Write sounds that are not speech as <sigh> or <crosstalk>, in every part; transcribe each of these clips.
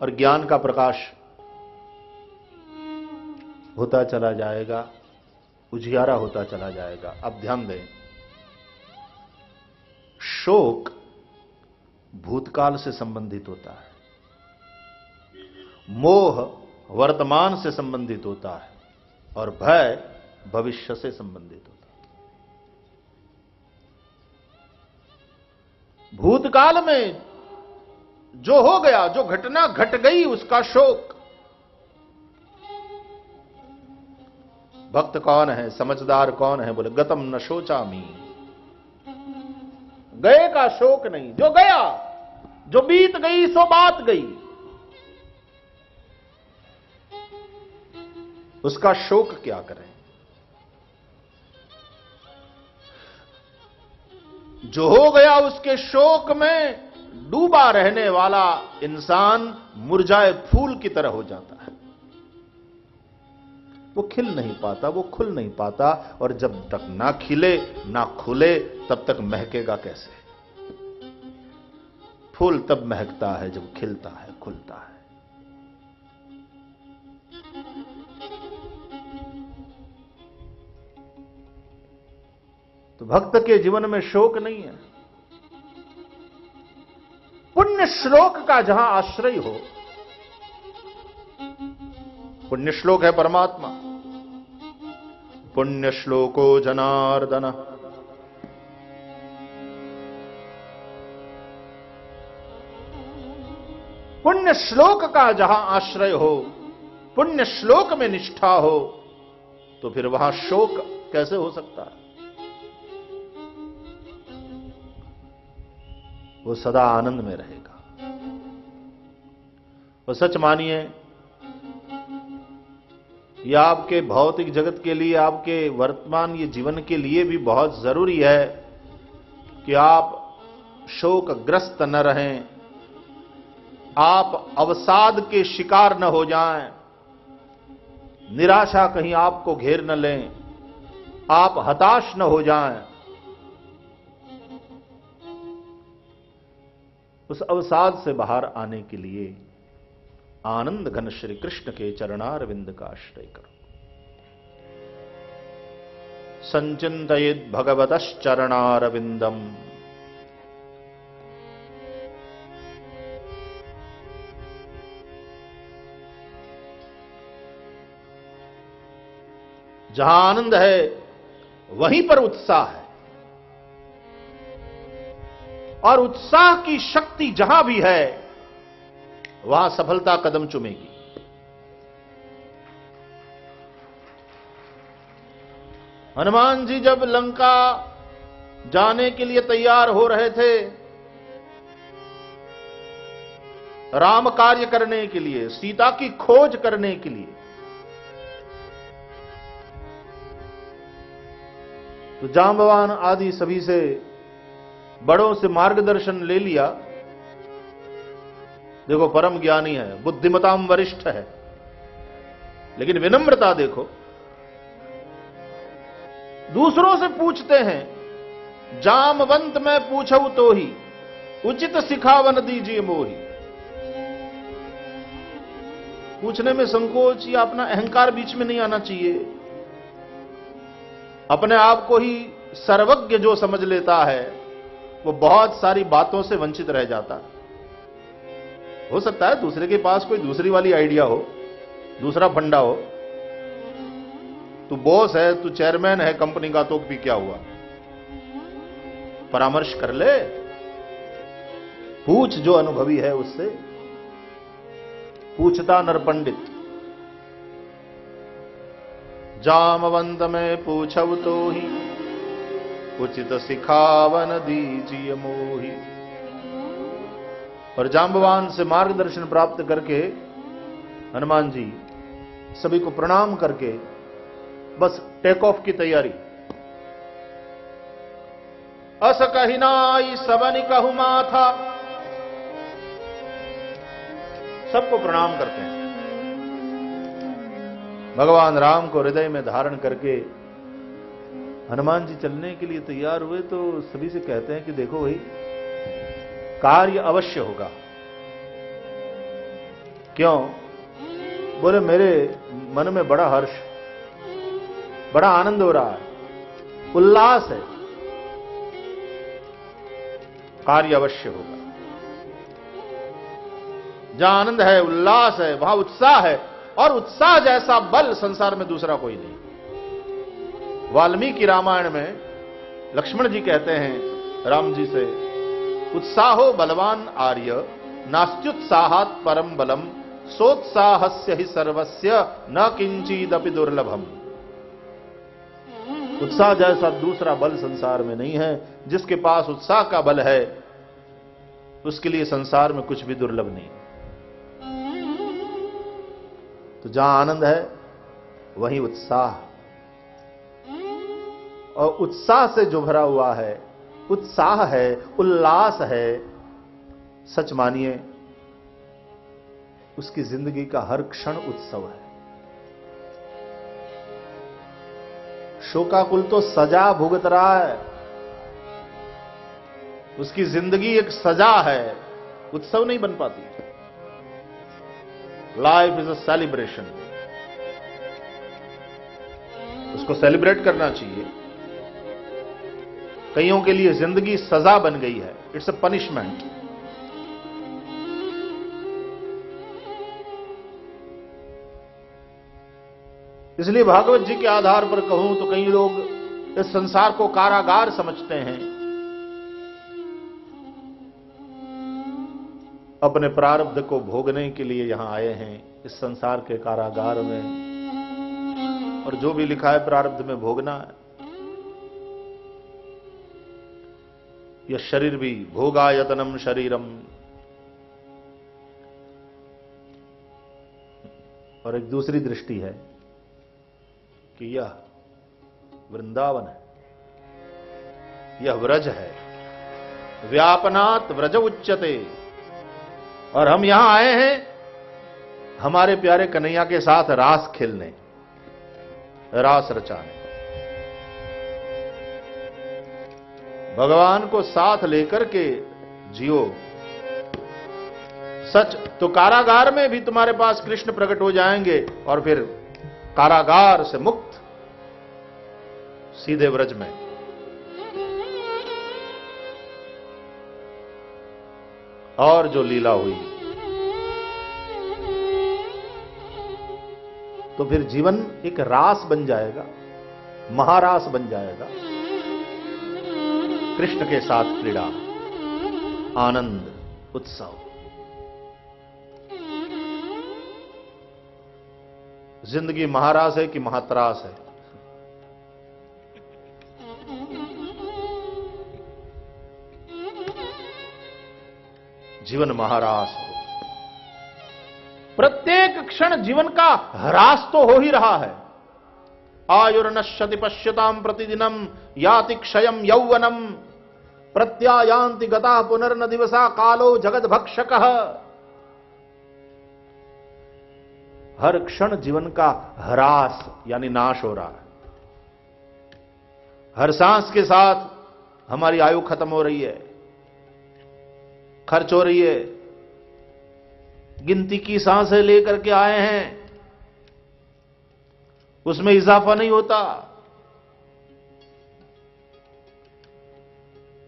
और ज्ञान का प्रकाश होता चला जाएगा, उजियारा होता चला जाएगा। अब ध्यान दें, शोक भूतकाल से संबंधित होता है, मोह वर्तमान से संबंधित होता है, और भय भविष्य से संबंधित होता है। भूतकाल में जो हो गया, जो घटना घट गई, उसका शोक। भक्त कौन है, समझदार कौन है, बोले, गतम न शोचामी। गए का शोक नहीं, जो गया, जो बीत गई, सो बात गई। उसका शोक क्या करें? जो हो गया, उसके शोक में डूबा रहने वाला इंसान मुरझाए फूल की तरह हो जाता है। वो खिल नहीं पाता, वो खुल नहीं पाता, और जब तक ना खिले, ना खुले, तब तक महकेगा कैसे? फूल तब महकता है जब खिलता है, खुलता है। तो भक्त के जीवन में शोक नहीं है। पुण्य श्लोक का जहाँ आश्रय हो। पुण्य श्लोक है परमात्मा। पुण्य श्लोको जनार्दन। पुण्य श्लोक का जहाँ आश्रय हो, पुण्य श्लोक में निष्ठा हो तो फिर वहाँ शोक कैसे हो सकता है? वो सदा आनंद में रहेगा। वो सच मानिए यह आपके भौतिक जगत के लिए आपके वर्तमान ये जीवन के लिए भी बहुत ज़रूरी है कि आप शोकग्रस्त न रहें आप अवसाद के शिकार न हो जाएँ, निराशा कहीं आपको घेर न लें आप हताश न हो जाएँ, उस अवसाद से बाहर आने के लिए आनंद घन श्री कृष्ण के चरणारविंद का आश्रय करो। संचिंतित भगवत चरणारविंदम जहाँ आनंद है, वहीं पर उत्साह है। और उत्साह की शक्ति जहाँ भी है, वहाँ सफलता कदम चुमेगी। हनुमान जी जब लंका जाने के लिए तैयार हो रहे थे, राम कार्य करने के लिए, सीता की खोज करने के लिए तो जाम्बवान आदि सभी से बड़ों से मार्गदर्शन ले लिया। देखो, परम ज्ञानी है, बुद्धिमताम वरिष्ठ है। लेकिन विनम्रता देखो, दूसरों से पूछते हैं, जामवंत में पूछऊ तो ही, उचित सिखावन दीजिए मोही। पूछने में संकोच या अपना अहंकार बीच में नहीं आना चाहिए। अपने आप को ही सर्वज्ञ जो समझ लेता है वो बहुत सारी बातों से वंचित रह जाता। हो सकता है दूसरे के पास कोई दूसरी वाली आइडिया हो, दूसरा फंडा हो। तू बॉस है, तू चेयरमैन है, कंपनी का तो भी क्या हुआ? परामर्श कर ले। पूछ जो अनुभवी है उससे। पूछता नर पंडित। जामवंत में पूछव तो ही। उचित सिखावन दीजिए मोही। और जाम्बवान से मार्गदर्शन प्राप्त करके, हनुमान जी, सभी को प्रणाम करके, बस टेक ऑफ़ की तैयारी। अस कहिनाई सबन कहु था सबको प्रणाम करते हैं। भगवान राम को हृदय में धारण करके हनुमान जी चलने के लिए तैयार हुए तो सभी से कहते हैं कि देखो भाई, कार्य अवश्य होगा। क्यों? बोले, मेरे मन में बड़ा हर्ष, बड़ा आनंद हो रहा है, उल्लास है। कार्य अवश्य होगा। जहाँ आनंद है, उल्लास है, वहाँ उत्साह है, और उत्साह जैसा बल संसार में दूसरा कोई नहीं। वाल्मीकि रामायण में लक्ष्मण जी कहते हैं, राम जी से, उत्साहो बलवान आर्य, नास्त्युत्साहात परम बलम, सोत्साहस्य ही सर्वस्य, न किंचिदपि दुर्लभम। उत्साह जैसा दूसरा बल संसार में नहीं है, जिसके पास उत्साह का बल है, उसके लिए संसार में कुछ भी दुर्लभ नहीं। तो जहाँ आनंद है, वहीं उत्साह। और उत्साह से जो भरा हुआ है, उत्साह है, उल्लास है, सच मानिए, उसकी ज़िंदगी का हर क्षण उत्सव है। शोकाकुल तो सजा भुगत रहा है। उसकी ज़िंदगी एक सजा है। उत्सव नहीं बन पाती। लाइफ इज़ अ सेलिब्रेशन उसको सेलिब्रेट करना चाहिए। कईयों के लिए ज़िंदगी सजा बन गई है। इट्स अ पनिशमेंट इसलिए भागवत जी के आधार पर कहूँ तो कई लोग इस संसार को कारागार समझते हैं। अपने प्रारब्ध को भोगने के लिए यहाँ आए हैं, इस संसार के कारागार में। और जो भी लिखा है प्रारब्ध में भोगना है। यह शरीर भी भोगायतनम शरीरम। और एक दूसरी दृष्टि है कि यह वृंदावन है। यह व्रज है। व्यापनात व्रज उच्चते और हम यहाँ आए हैं हमारे प्यारे कन्हैया के साथ रास खेलने, रास रचाने। भगवान को साथ लेकर के जियो। सच तो कारागार में भी तुम्हारे पास कृष्ण प्रकट हो जाएँगे और फिर कारागार से मुक्त सीधे व्रज में। और जो लीला हुई तो फिर जीवन एक रास बन जाएगा, महारास बन जाएगा। कृष्ण के साथ क्रीड़ा। आनंद, उत्सव। ज़िंदगी महारास है कि महात्रास है? जीवन महारास हो। प्रत्येक क्षण जीवन का ह्रास तो हो ही रहा है। आयुर्नश्यति पश्यताम प्रतिदिनम याति क्षयम यौवनम। प्रत्यायांति गता पुनर्न दिवसा कालो जगत भक्षक हर क्षण जीवन का ह्रास यानी नाश हो रहा है। हर सांस के साथ हमारी आयु खत्म हो रही है। खर्च हो रही है। गिनती की साँसें लेकर के आए हैं। उसमें इजाफा नहीं होता।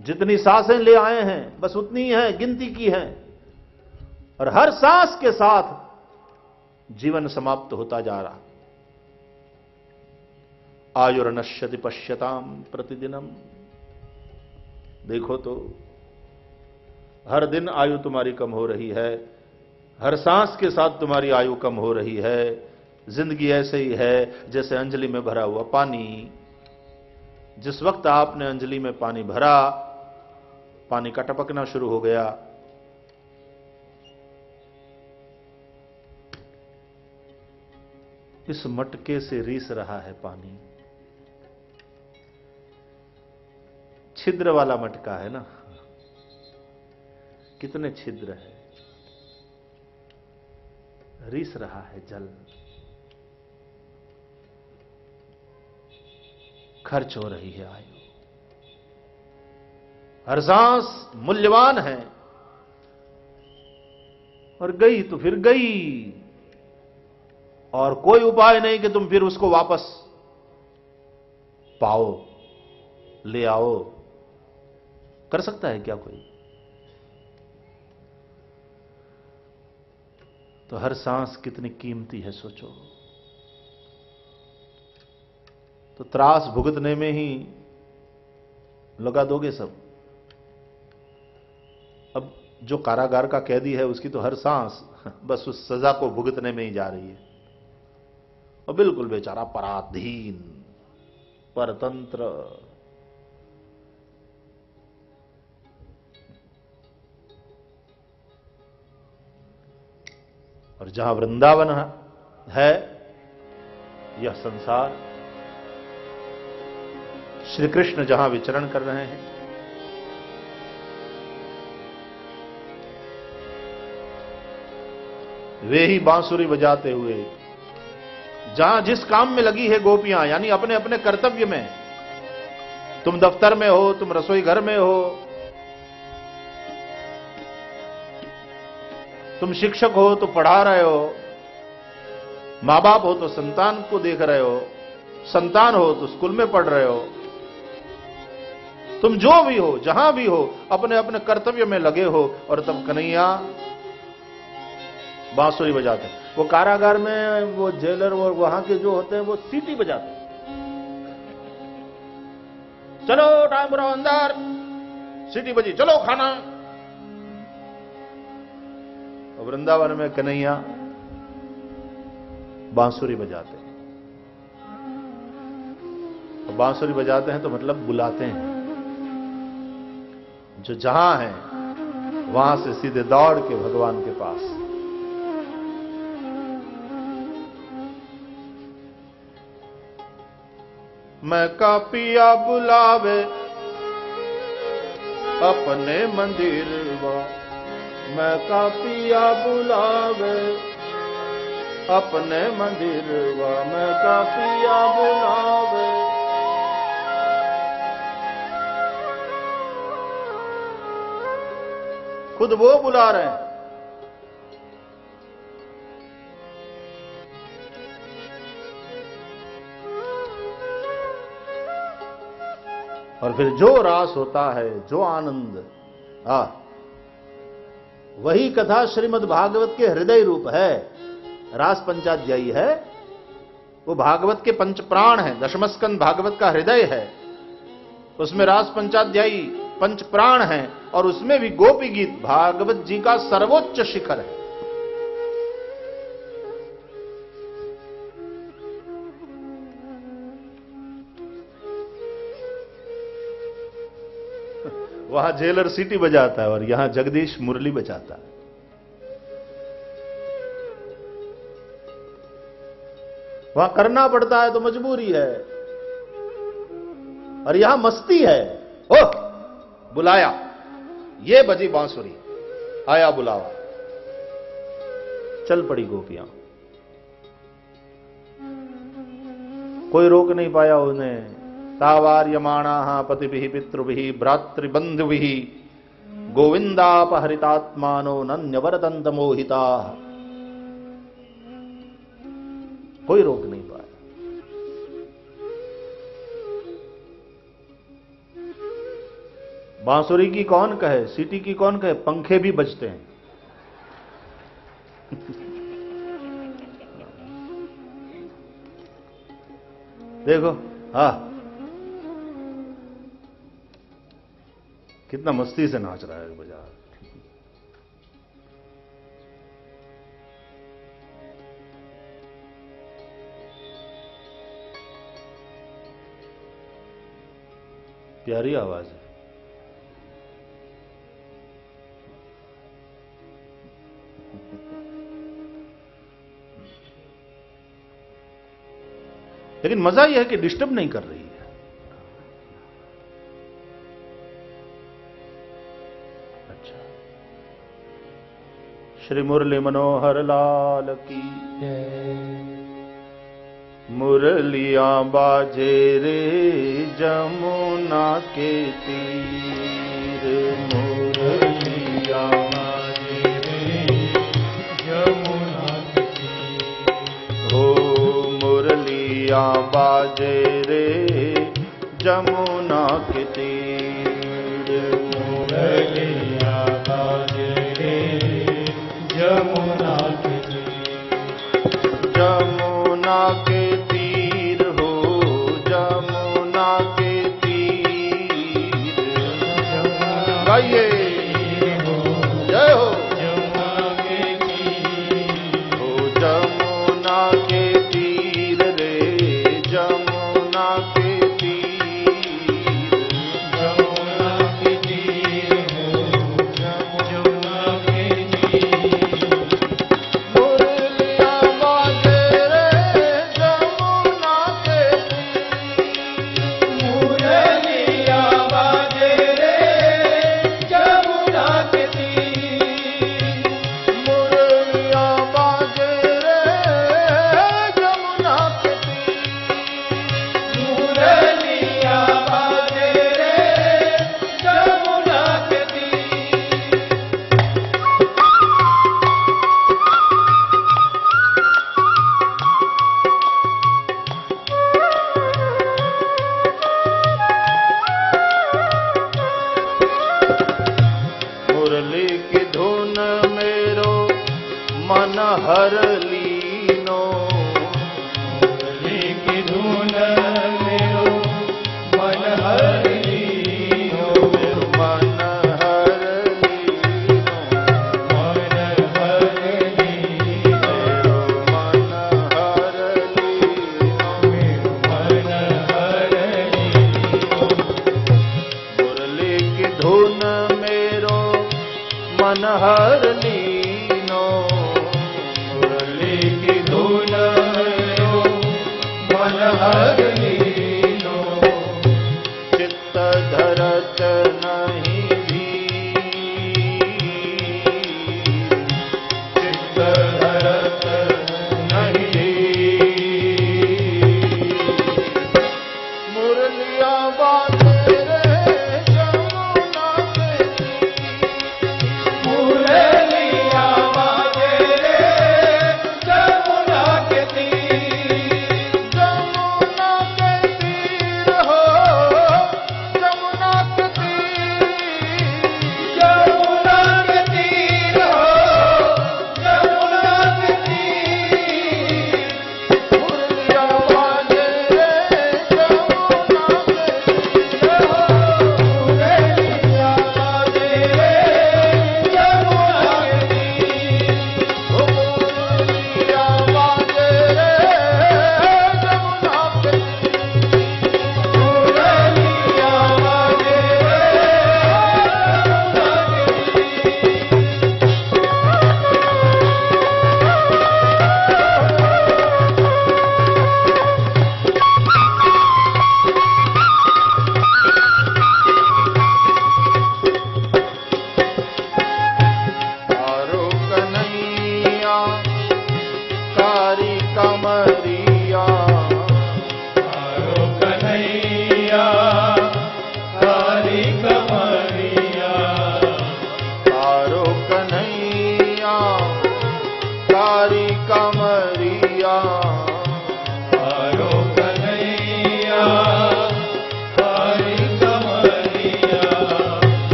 जितनी साँसें ले आए हैं, बस उतनी ही, गिनती की है। और हर सांस के साथ जीवन समाप्त होता जा रहा। आयुर्नश्यति पश्यताम प्रतिदिनम। देखो तो हर दिन आयु तुम्हारी कम हो रही है, हर सांस के साथ तुम्हारी आयु कम हो रही है, ज़िंदगी ऐसे ही है जैसे अंजलि में भरा हुआ पानी। जिस वक्त आपने अंजलि में पानी भरा पानी का टपकना शुरू हो गया। इस मटके से रीस रहा है पानी। छिद्र वाला मटका है ना? कितने छिद्र है? रीस रहा है जल। खर्च हो रही है आयु। हर सांस मूल्यवान है। और गई तो फिर गई। और कोई उपाय नहीं कि तुम फिर उसको वापस पाओ, ले आओ। कर सकता है क्या कोई? तो हर सांस कितनी कीमती है सोचो। तो त्रास भुगतने में ही लगा दोगे सब। जो कारागार का कैदी है, उसकी तो हर सांस बस उस सजा को भुगतने में ही जा रही है। और बिल्कुल बेचारा पराधीन, परतंत्र। और जहाँ वृंदावन है, यह संसार श्री कृष्ण जहाँ विचरण कर रहे हैं वे ही बांसुरी बजाते हुए। जहाँ जिस काम में लगी है गोपियाँ, यानी अपने अपने कर्तव्य में। तुम दफ्तर में हो, तुम रसोई घर में हो। तुम शिक्षक हो तो पढ़ा रहे हो। माँ बाप हो तो संतान को देख रहे हो। संतान हो तो स्कूल में पढ़ रहे हो। तुम जो भी हो, जहाँ भी हो अपने अपने कर्तव्य में लगे हो, और तब कन्हैया बांसुरी बजाते हैं। वो कारागार में वो जेलर और वहाँ के जो होते हैं, वो सीटी बजाते हैं। चलो टाइम रहो अंदर। सीटी बजी। चलो खाना। वृंदावन में कन्हैया बांसुरी बजाते हैं। बांसुरी बजाते हैं तो मतलब बुलाते हैं। जो जहाँ है, वहाँ से सीधे दौड़ के भगवान के पास। मैं का पिया बुलावे अपने मंदिर वा। मैं का पिया बुलावे अपने मंदिर वा। मैं का पिया बुलावे खुद वो बुला रहे हैं। और फिर जो रास होता है, जो आनंद, आ, वही कथा श्रीमद् भागवत के हृदय रूप है। रास पंचाध्यायी है। वो भागवत के पंच प्राण है, दशमस्कंद भागवत का हृदय है। उसमें रास पंचाध्यायी पंच प्राण है, और उसमें भी गोपी गीत भागवत जी का सर्वोच्च शिखर है। वहाँ जेलर सीटी बजाता है और यहाँ जगदीश मुरली बजाता है। वहाँ करना पड़ता है तो मजबूरी है। और यहाँ मस्ती है। ओह, बुलाया। ये बजी बांसुरी। आया बुलावा। चल पड़ी गोपियाँ। कोई रोक नहीं पाया उन्हें। तावार्यमाणा पतिभि, पितृभि भ्रातृबंधुभि गोविंदापहरितात्मानो नन्यवरदंत मोहिता कोई रोक नहीं पाया बांसुरी की कौन कहे, सीटी की कौन कहे, पंखे भी बजते हैं। <laughs> देखो, हा कितना मस्ती से नाच रहा है बाज़ार प्यारी आवाज़ है। लेकिन मज़ा यह है कि डिस्टर्ब नहीं कर रही। श्री मुरली मनोहर लाल की। मुरलिया बाजे रे जमुना के तीर। मुरलिया बाजे रे जमुना के तीर। हो मुरलिया बाजे जमुना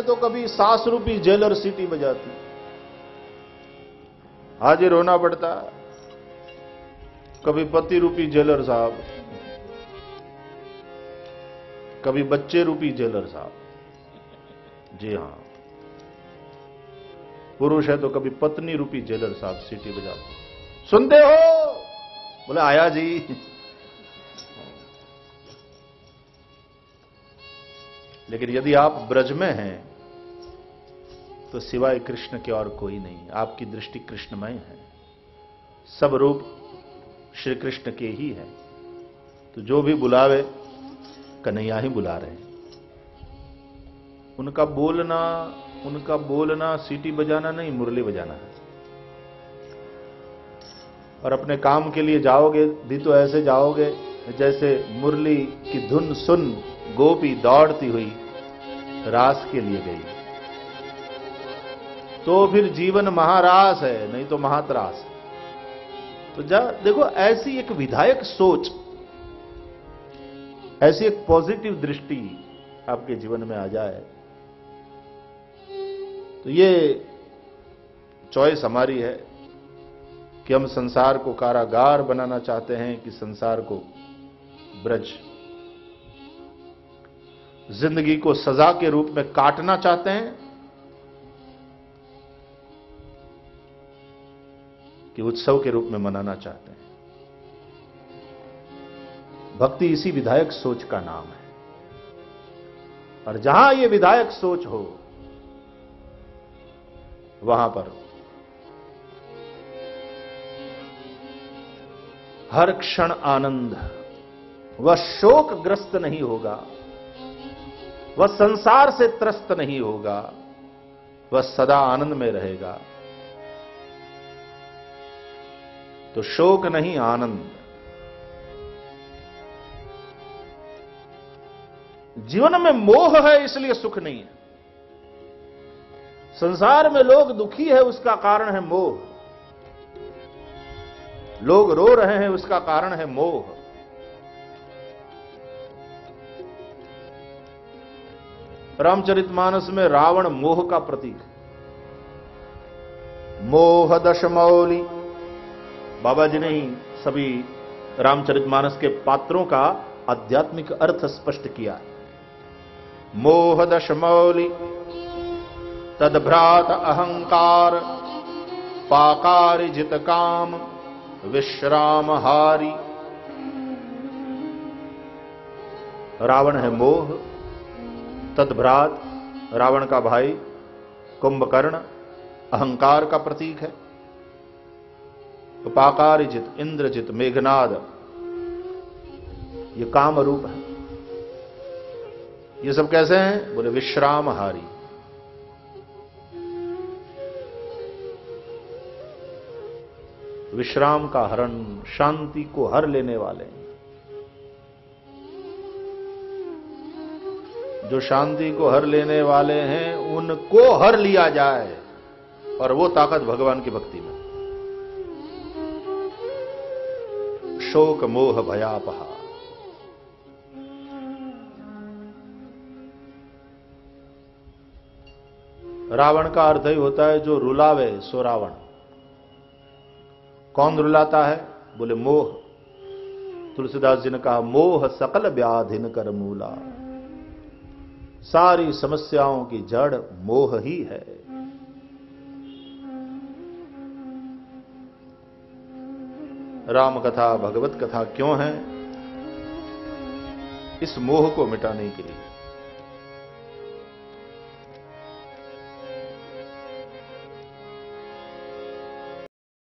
में तो कभी सास रूपी जेलर सीटी बजाती हाजिर होना पड़ता कभी पति रूपी जेलर साहब। कभी बच्चे रूपी जेलर साहब। जी हाँ। पुरुष है तो कभी पत्नी रूपी जेलर साहब सीटी बजाते सुनते हो? बोले, आया जी। लेकिन यदि आप ब्रज में हैं तो सिवाय कृष्ण के और कोई नहीं। आपकी दृष्टि कृष्णमय है। सब रूप श्री कृष्ण के ही है। तो जो भी बुलावे, कन्हैया ही बुला रहे हैं। उनका बोलना उनका बोलना, सीटी बजाना नहीं, मुरली बजाना है। और अपने काम के लिए जाओगे, भी तो ऐसे जाओगे, जैसे मुरली की धुन सुन, गोपी दौड़ती हुई रास के लिए गई। तो फिर जीवन महारास है, नहीं तो महात्रास तो जा, देखो, ऐसी एक विधायक सोच, ऐसी एक पॉजिटिव दृष्टि आपके जीवन में आ जाए तो ये चॉइस हमारी है कि हम संसार को कारागार बनाना चाहते हैं कि संसार को ब्रज, ज़िंदगी को सजा के रूप में काटना चाहते हैं कि उत्सव के रूप में मनाना चाहते हैं। भक्ति इसी विधायक सोच का नाम है। और जहाँ यह विधायक सोच हो, वहाँ पर हर क्षण आनंद, वह शोकग्रस्त नहीं होगा, वह संसार से त्रस्त नहीं होगा, वह सदा आनंद में रहेगा। तो शोक नहीं, आनंद। जीवन में मोह है, इसलिए सुख नहीं है। संसार में लोग दुखी है, उसका कारण है मोह। लोग रो रहे हैं, उसका कारण है मोह। रामचरितमानस में रावण मोह का प्रतीक। मोह दशमौली बाबा जी ने ही सभी रामचरितमानस के पात्रों का आध्यात्मिक अर्थ स्पष्ट किया। है मोह दशमौली तदभ्रात अहंकार पाकारी जित काम विश्राम हारी रावण है मोह, तदभ्रात रावण का भाई, कुंभकर्ण, अहंकार का प्रतीक है। उपाकारिजित, इंद्रजित, मेघनाद। ये काम रूप है। ये सब कैसे हैं? बोले, विश्रामहारी। विश्राम का हरण, शांति को हर लेने वाले। जो शांति को हर लेने वाले हैं, उनको हर लिया जाए, और वो ताकत भगवान की भक्ति में। शोक मोह भयापहा रावण का अर्थ ही होता है, जो रुलावे, सो रावण। कौन रुलाता है? बोले, मोह। तुलसीदास जी ने कहा, मोह सकल व्याधिन कर मूला। सारी समस्याओं की जड़ मोह ही है। राम कथा भगवत कथा क्यों है? इस मोह को मिटाने के लिए।